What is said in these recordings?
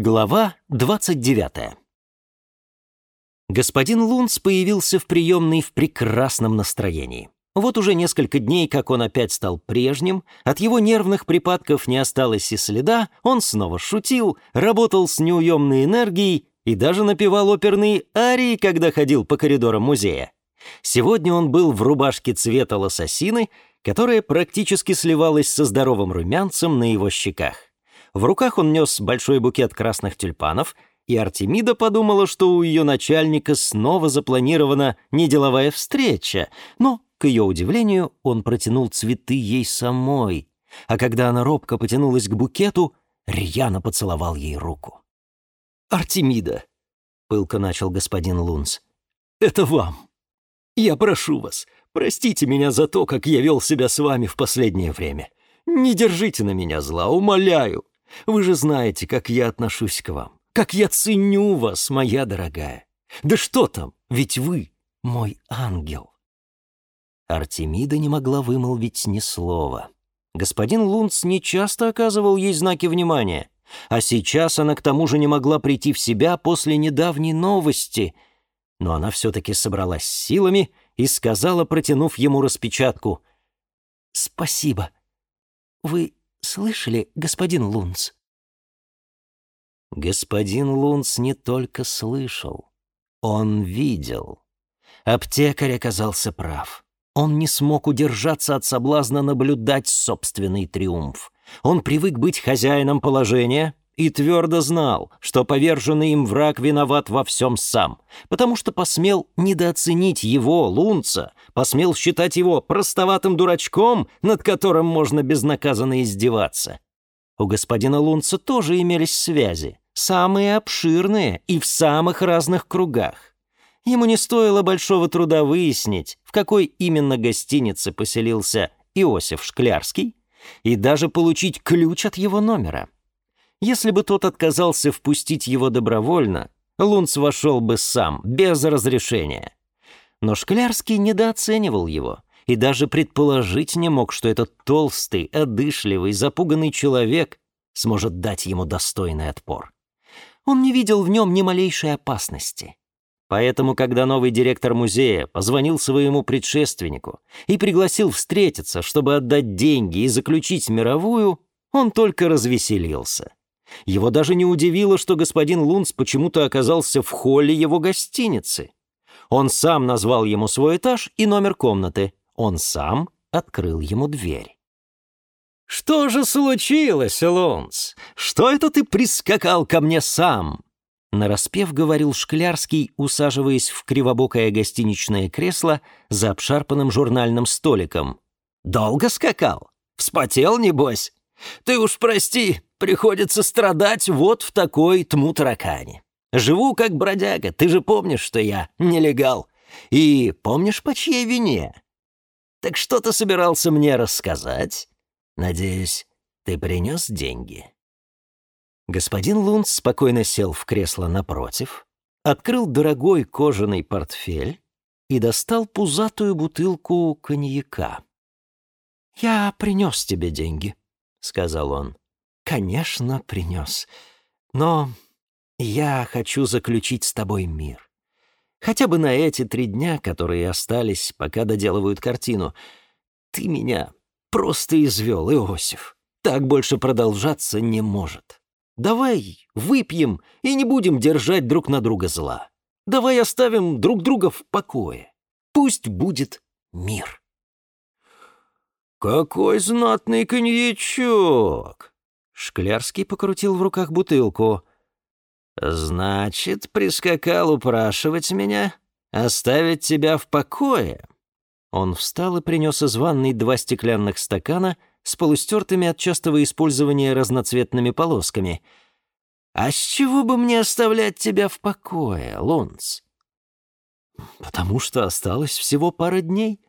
Глава 29. Господин Лунц появился в приемной в прекрасном настроении. Вот уже несколько дней, как он опять стал прежним, от его нервных припадков не осталось и следа, он снова шутил, работал с неуемной энергией и даже напевал оперные арии, когда ходил по коридорам музея. Сегодня он был в рубашке цвета лососины, которая практически сливалась со здоровым румянцем на его щеках. В руках он нес большой букет красных тюльпанов, и Артемида подумала, что у ее начальника снова запланирована неделовая встреча, но, к ее удивлению, он протянул цветы ей самой, а когда она робко потянулась к букету, рьяно поцеловал ей руку. «Артемида», — пылко начал господин Лунс, — «это вам. Я прошу вас, простите меня за то, как я вел себя с вами в последнее время. Не держите на меня зла, умоляю. Вы же знаете, как я отношусь к вам, как я ценю вас, моя дорогая. Да что там, ведь вы мой ангел. Артемида не могла вымолвить ни слова. Господин Лунц не часто оказывал ей знаки внимания, а сейчас она к тому же не могла прийти в себя после недавней новости. Но она все-таки собралась силами и сказала, протянув ему распечатку, «Спасибо. Вы Слышали, господин Лунц?» Господин Лунц не только слышал, он видел. Аптекарь оказался прав. Он не смог удержаться от соблазна наблюдать собственный триумф. Он привык быть хозяином положения и твердо знал, что поверженный им враг виноват во всем сам, потому что посмел недооценить его, Лунца, посмел считать его простоватым дурачком, над которым можно безнаказанно издеваться. У господина Лунца тоже имелись связи, самые обширные и в самых разных кругах. Ему не стоило большого труда выяснить, в какой именно гостинице поселился Иосиф Шклярский, и даже получить ключ от его номера. Если бы тот отказался впустить его добровольно, Лунц вошел бы сам, без разрешения. Но Шклярский недооценивал его и даже предположить не мог, что этот толстый, одышливый, запуганный человек сможет дать ему достойный отпор. Он не видел в нем ни малейшей опасности. Поэтому, когда новый директор музея позвонил своему предшественнику и пригласил встретиться, чтобы отдать деньги и заключить мировую, он только развеселился. Его даже не удивило, что господин Лунц почему-то оказался в холле его гостиницы. Он сам назвал ему свой этаж и номер комнаты. Он сам открыл ему дверь. «Что же случилось, Лунц? Что это ты прискакал ко мне сам?» Нараспев говорил Шклярский, усаживаясь в кривобокое гостиничное кресло за обшарпанным журнальным столиком. «Долго скакал? Вспотел, небось? Ты уж прости, приходится страдать вот в такой тму таракани». Живу как бродяга, ты же помнишь, что я нелегал. И помнишь, по чьей вине? Так что ты собирался мне рассказать? Надеюсь, ты принес деньги?» Господин Лунц спокойно сел в кресло напротив, открыл дорогой кожаный портфель и достал пузатую бутылку коньяка. «Я принес тебе деньги», — сказал он. «Конечно, принес. Но я хочу заключить с тобой мир. Хотя бы на эти три дня, которые остались, пока доделывают картину. Ты меня просто извел, Иосиф. Так больше продолжаться не может. Давай выпьем и не будем держать друг на друга зла. Давай оставим друг друга в покое. Пусть будет мир. «Какой знатный коньячок!» Шклярский покрутил в руках бутылку. «Значит, прискакал упрашивать меня? Оставить тебя в покое?» Он встал и принес из ванной два стеклянных стакана с полустертыми от частого использования разноцветными полосками. «А с чего бы мне оставлять тебя в покое, Лунц?» «Потому что осталось всего пара дней.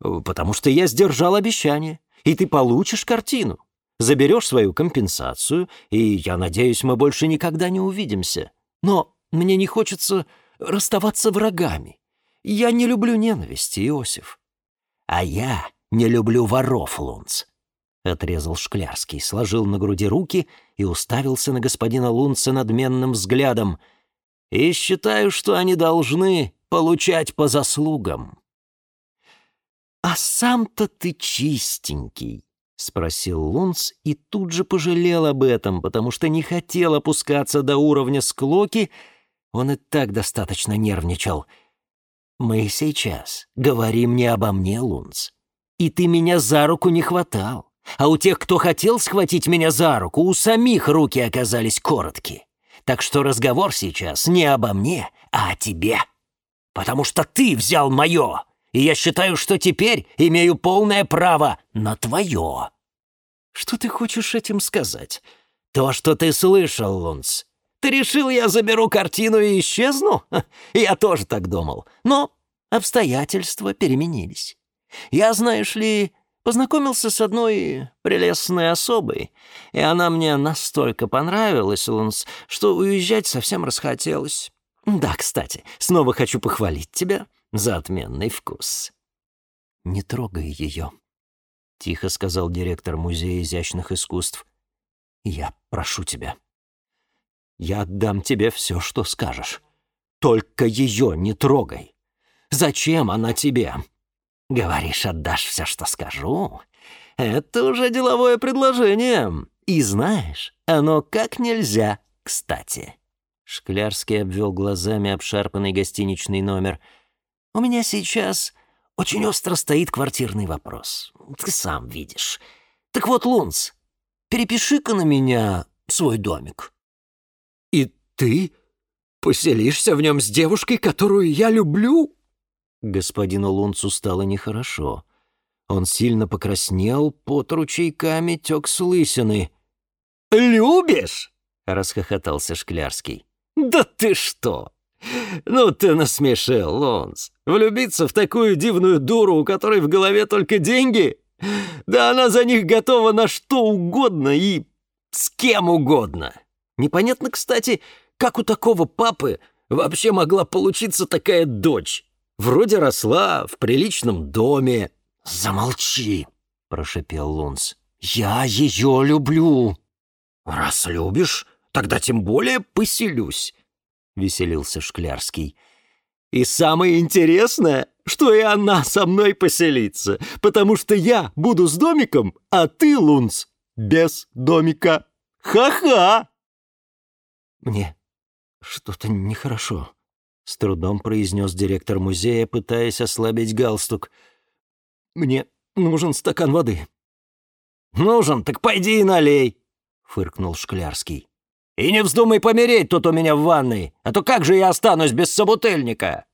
Потому что я сдержал обещание, и ты получишь картину». Заберешь свою компенсацию, и я надеюсь, мы больше никогда не увидимся. Но мне не хочется расставаться врагами. Я не люблю ненависти, Иосиф. А я не люблю воров, Лунц. Отрезал Шклярский, сложил на груди руки и уставился на господина Лунца надменным взглядом. И считаю, что они должны получать по заслугам. А сам-то ты чистенький. Спросил Лунц и тут же пожалел об этом, потому что не хотел опускаться до уровня склоки, он и так достаточно нервничал. «Мы сейчас. говорим не обо мне, Лунц. И ты меня за руку не хватал. А у тех, кто хотел схватить меня за руку, у самих руки оказались короткие. Так что разговор сейчас не обо мне, а о тебе. Потому что ты взял мое!» И я считаю, что теперь имею полное право на твое». «Что ты хочешь этим сказать?» «То, что ты слышал, Лунц. Ты решил, я заберу картину и исчезну? Я тоже так думал. Но обстоятельства переменились. Я, знаешь ли, познакомился с одной прелестной особой, и она мне настолько понравилась, Лунс, что уезжать совсем расхотелось. Да, кстати, снова хочу похвалить тебя. За отменный вкус. «Не трогай ее», — тихо сказал директор Музея изящных искусств. «Я прошу тебя. Я отдам тебе все, что скажешь. Только ее не трогай. Зачем она тебе?» «Говоришь, отдашь все, что скажу?» «Это уже деловое предложение. И знаешь, оно как нельзя кстати». Шклярский обвел глазами обшарпанный гостиничный номер — у меня сейчас очень остро стоит квартирный вопрос. Ты сам видишь. Так вот, Лунц, перепиши-ка на меня свой домик». «И ты поселишься в нем с девушкой, которую я люблю?» Господину Лунцу стало нехорошо. Он сильно покраснел, под ручейками тек с лысины. «Любишь?» — расхохотался Шклярский. «Да ты что! Ну ты насмешил, Лонс. Влюбиться в такую дивную дуру, у которой в голове только деньги? Да она за них готова на что угодно и с кем угодно. Непонятно, кстати, как у такого папы вообще могла получиться такая дочь. Вроде росла в приличном доме. Замолчи, прошепел Лонс. Я ее люблю. Раз любишь, тогда тем более поселюсь веселился Шклярский. «И самое интересное, что и она со мной поселится, потому что я буду с домиком, а ты, Лунц, без домика. Ха-ха!» «Мне что-то нехорошо», — с трудом произнес директор музея, пытаясь ослабить галстук. «Мне нужен стакан воды». «Нужен, так пойди и налей», — фыркнул Шклярский. И не вздумай помереть тут у меня в ванной, а то как же я останусь без собутыльника?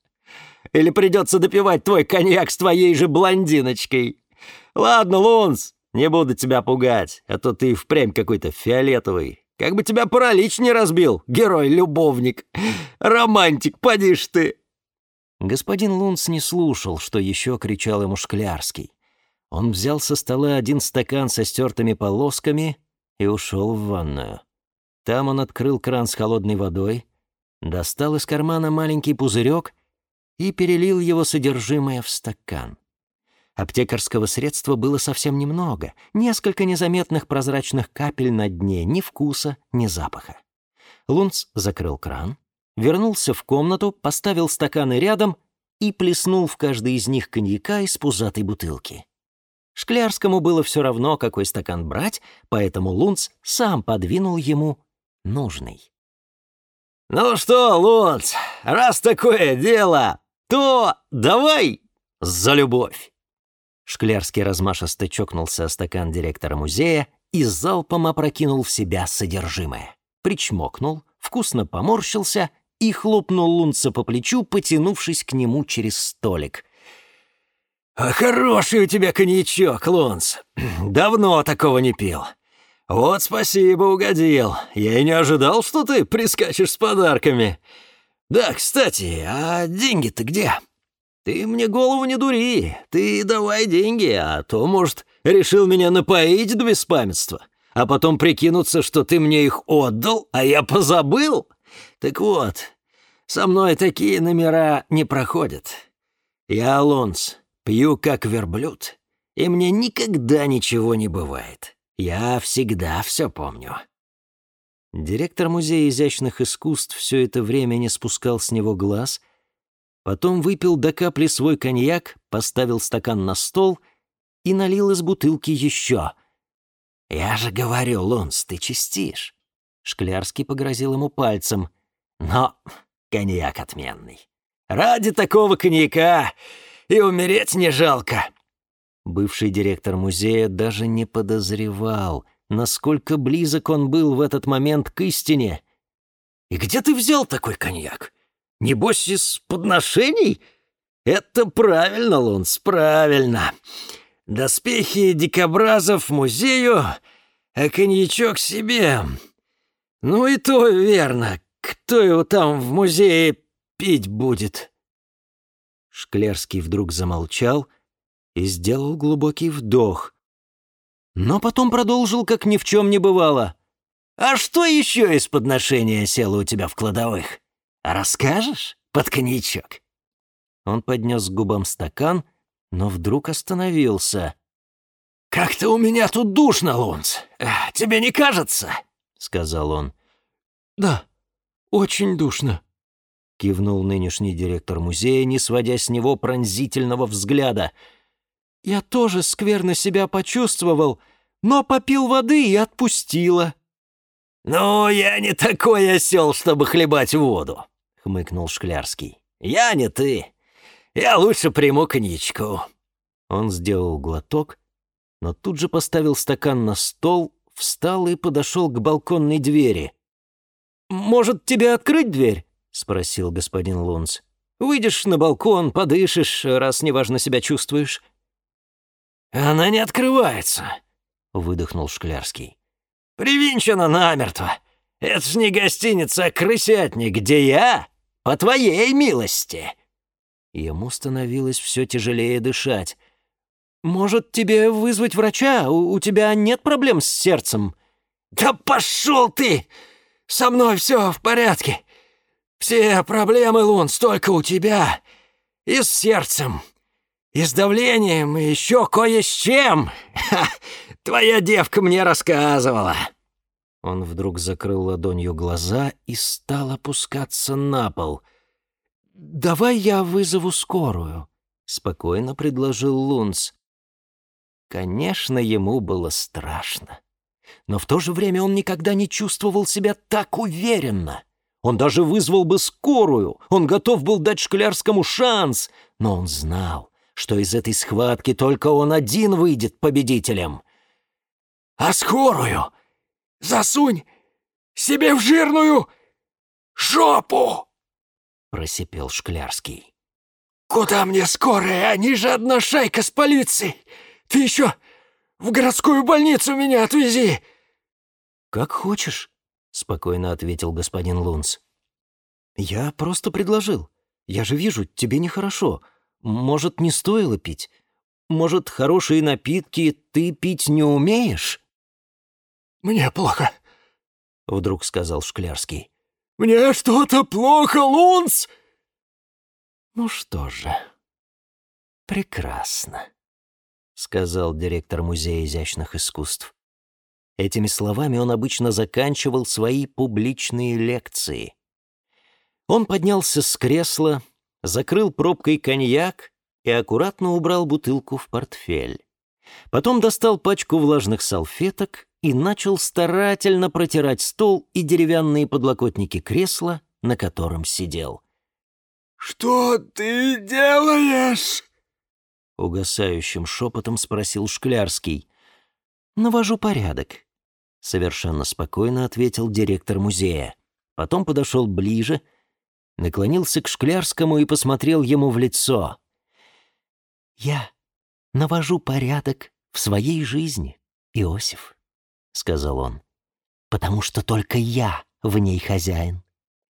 Или придется допивать твой коньяк с твоей же блондиночкой? Ладно, Лунс, не буду тебя пугать, а то ты впрямь какой-то фиолетовый. Как бы тебя паралич не разбил, герой-любовник. Романтик, поди ж ты!» Господин Лунц не слушал, что еще кричал ему Шклярский. Он взял со стола один стакан со стертыми полосками и ушел в ванную. Там он открыл кран с холодной водой, достал из кармана маленький пузырек и перелил его содержимое в стакан. Аптекарского средства было совсем немного, несколько незаметных прозрачных капель на дне, ни вкуса, ни запаха. Лунц закрыл кран, вернулся в комнату, поставил стаканы рядом и плеснул в каждый из них коньяка из пузатой бутылки. Шклярскому было все равно, какой стакан брать, поэтому Лунц сам подвинул ему Нужный. «Ну что, Лунц, раз такое дело, то давай за любовь!» Шклярский размашисто чокнулся о стакан директора музея и залпом опрокинул в себя содержимое. Причмокнул, вкусно поморщился и хлопнул Лунца по плечу, потянувшись к нему через столик. «Хороший у тебя коньячок, Лунц! Давно такого не пил!» «Вот спасибо, угодил. Я и не ожидал, что ты прискачешь с подарками. Да, кстати, а деньги-то где?» «Ты мне голову не дури. Ты давай деньги, а то, может, решил меня напоить до беспамятства, а потом прикинуться, что ты мне их отдал, а я позабыл. Так вот, со мной такие номера не проходят. Я Алонс, пью как верблюд, и мне никогда ничего не бывает. Я всегда все помню». Директор Музея изящных искусств все это время не спускал с него глаз, потом выпил до капли свой коньяк, поставил стакан на стол и налил из бутылки еще. «Я же говорю, Лонс, ты чистишь!» Шклярский погрозил ему пальцем. «Но коньяк отменный. Ради такого коньяка и умереть не жалко!» Бывший директор музея даже не подозревал, насколько близок он был в этот момент к истине. «И где ты взял такой коньяк? Небось, из подношений?» «Это правильно, Лунс, правильно. Доспехи дикобразов музею, а коньячок себе. Ну и то верно. Кто его там в музее пить будет?» Шклерский вдруг замолчал — и сделал глубокий вдох. Но потом продолжил, как ни в чем не бывало. «А что еще из подношения село у тебя в кладовых? Расскажешь под коньячок?» Он поднес к губам стакан, но вдруг остановился. «Как-то у меня тут душно, Лунц. Э, тебе не кажется?» — сказал он. «Да, очень душно», — кивнул нынешний директор музея, не сводя с него пронзительного взгляда — я тоже скверно себя почувствовал, но попил воды и отпустила». «Ну, я не такой осел, чтобы хлебать воду», — хмыкнул Шклярский. «Я не ты. Я лучше приму коньячку». Он сделал глоток, но тут же поставил стакан на стол, встал и подошел к балконной двери. «Может, тебе открыть дверь?» — спросил господин Лунц. «Выйдешь на балкон, подышишь, раз неважно себя чувствуешь». «Она не открывается», — выдохнул Шклярский. «Привинчена намертво. Это ж не гостиница, а крысятник, где я, по твоей милости». Ему становилось все тяжелее дышать. «Может, тебе вызвать врача? У, у тебя нет проблем с сердцем?» «Да пошел ты! Со мной все в порядке. Все проблемы, Лун, столько у тебя и с сердцем». И с давлением, и еще кое с чем. Ха, твоя девка мне рассказывала». Он вдруг закрыл ладонью глаза и стал опускаться на пол. «Давай я вызову скорую», — спокойно предложил Лунц. Конечно, ему было страшно. Но в то же время он никогда не чувствовал себя так уверенно. Он даже вызвал бы скорую, он готов был дать Шклярскому шанс, но он знал, что из этой схватки только он один выйдет победителем. «А скорую засунь себе в жирную жопу!» просипел Шклярский. «Куда мне скорая? Они же одна шайка с полицией! Ты еще в городскую больницу меня отвези!» «Как хочешь», — спокойно ответил господин Лунц. «Я просто предложил. Я же вижу, тебе нехорошо. Может, не стоило пить? Может, хорошие напитки ты пить не умеешь?» «Мне плохо», — вдруг сказал Шклярский. «Мне что-то плохо, Лунс!» «Ну что же, прекрасно», — сказал директор Музея изящных искусств. Этими словами он обычно заканчивал свои публичные лекции. Он поднялся с кресла, — закрыл пробкой коньяк и аккуратно убрал бутылку в портфель. Потом достал пачку влажных салфеток и начал старательно протирать стол и деревянные подлокотники кресла, на котором сидел. «Что ты делаешь?» — угасающим шепотом спросил Шклярский. «Навожу порядок», — совершенно спокойно ответил директор музея. Потом подошел ближе — наклонился к Шклярскому и посмотрел ему в лицо. «Я навожу порядок в своей жизни, Иосиф», — сказал он, — «потому что только я в ней хозяин,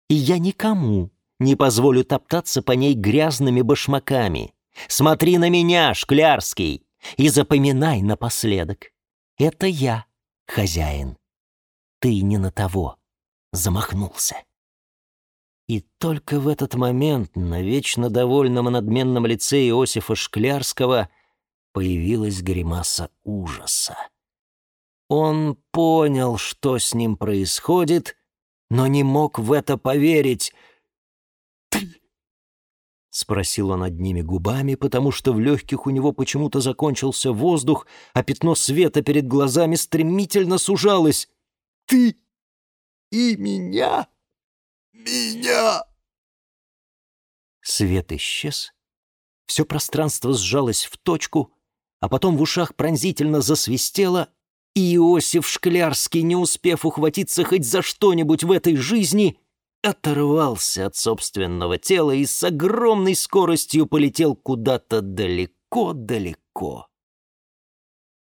и я никому не позволю топтаться по ней грязными башмаками. Смотри на меня, Шклярский, и запоминай напоследок. Это я хозяин. Ты не на того замахнулся». И только в этот момент на вечно довольном и надменном лице Иосифа Шклярского появилась гримаса ужаса. Он понял, что с ним происходит, но не мог в это поверить. «Ты?» — спросил он одними губами, потому что в легких у него почему-то закончился воздух, а пятно света перед глазами стремительно сужалось. «Ты и меня?» меня!» Свет исчез. Все пространство сжалось в точку, а потом в ушах пронзительно засвистело, и Иосиф Шклярский, не успев ухватиться хоть за что-нибудь в этой жизни, оторвался от собственного тела и с огромной скоростью полетел куда-то далеко-далеко.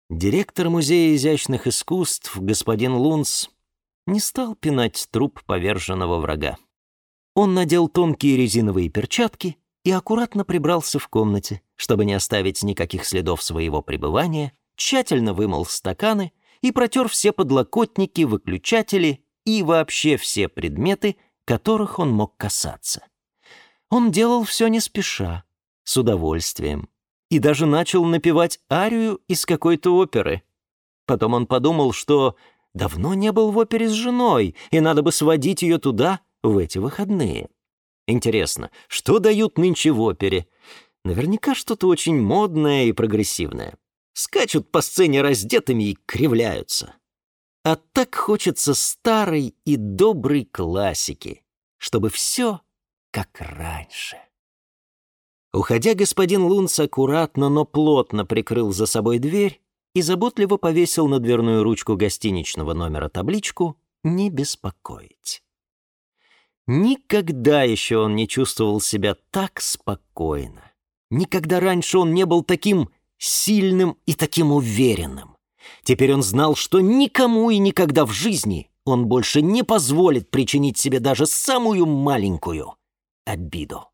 Директор Музея изящных искусств господин Лунс не стал пинать труп поверженного врага. Он надел тонкие резиновые перчатки и аккуратно прибрался в комнате, чтобы не оставить никаких следов своего пребывания, тщательно вымыл стаканы и протер все подлокотники, выключатели и вообще все предметы, которых он мог касаться. Он делал все не спеша, с удовольствием, и даже начал напевать арию из какой-то оперы. Потом он подумал, что давно не был в опере с женой, и надо бы сводить ее туда — в эти выходные. Интересно, что дают нынче в опере? Наверняка что-то очень модное и прогрессивное. Скачут по сцене раздетыми и кривляются. А так хочется старой и доброй классики, чтобы все как раньше. Уходя, господин Лунц аккуратно, но плотно прикрыл за собой дверь и заботливо повесил на дверную ручку гостиничного номера табличку «Не беспокоить». Никогда еще он не чувствовал себя так спокойно. Никогда раньше он не был таким сильным и таким уверенным. Теперь он знал, что никому и никогда в жизни он больше не позволит причинить себе даже самую маленькую обиду.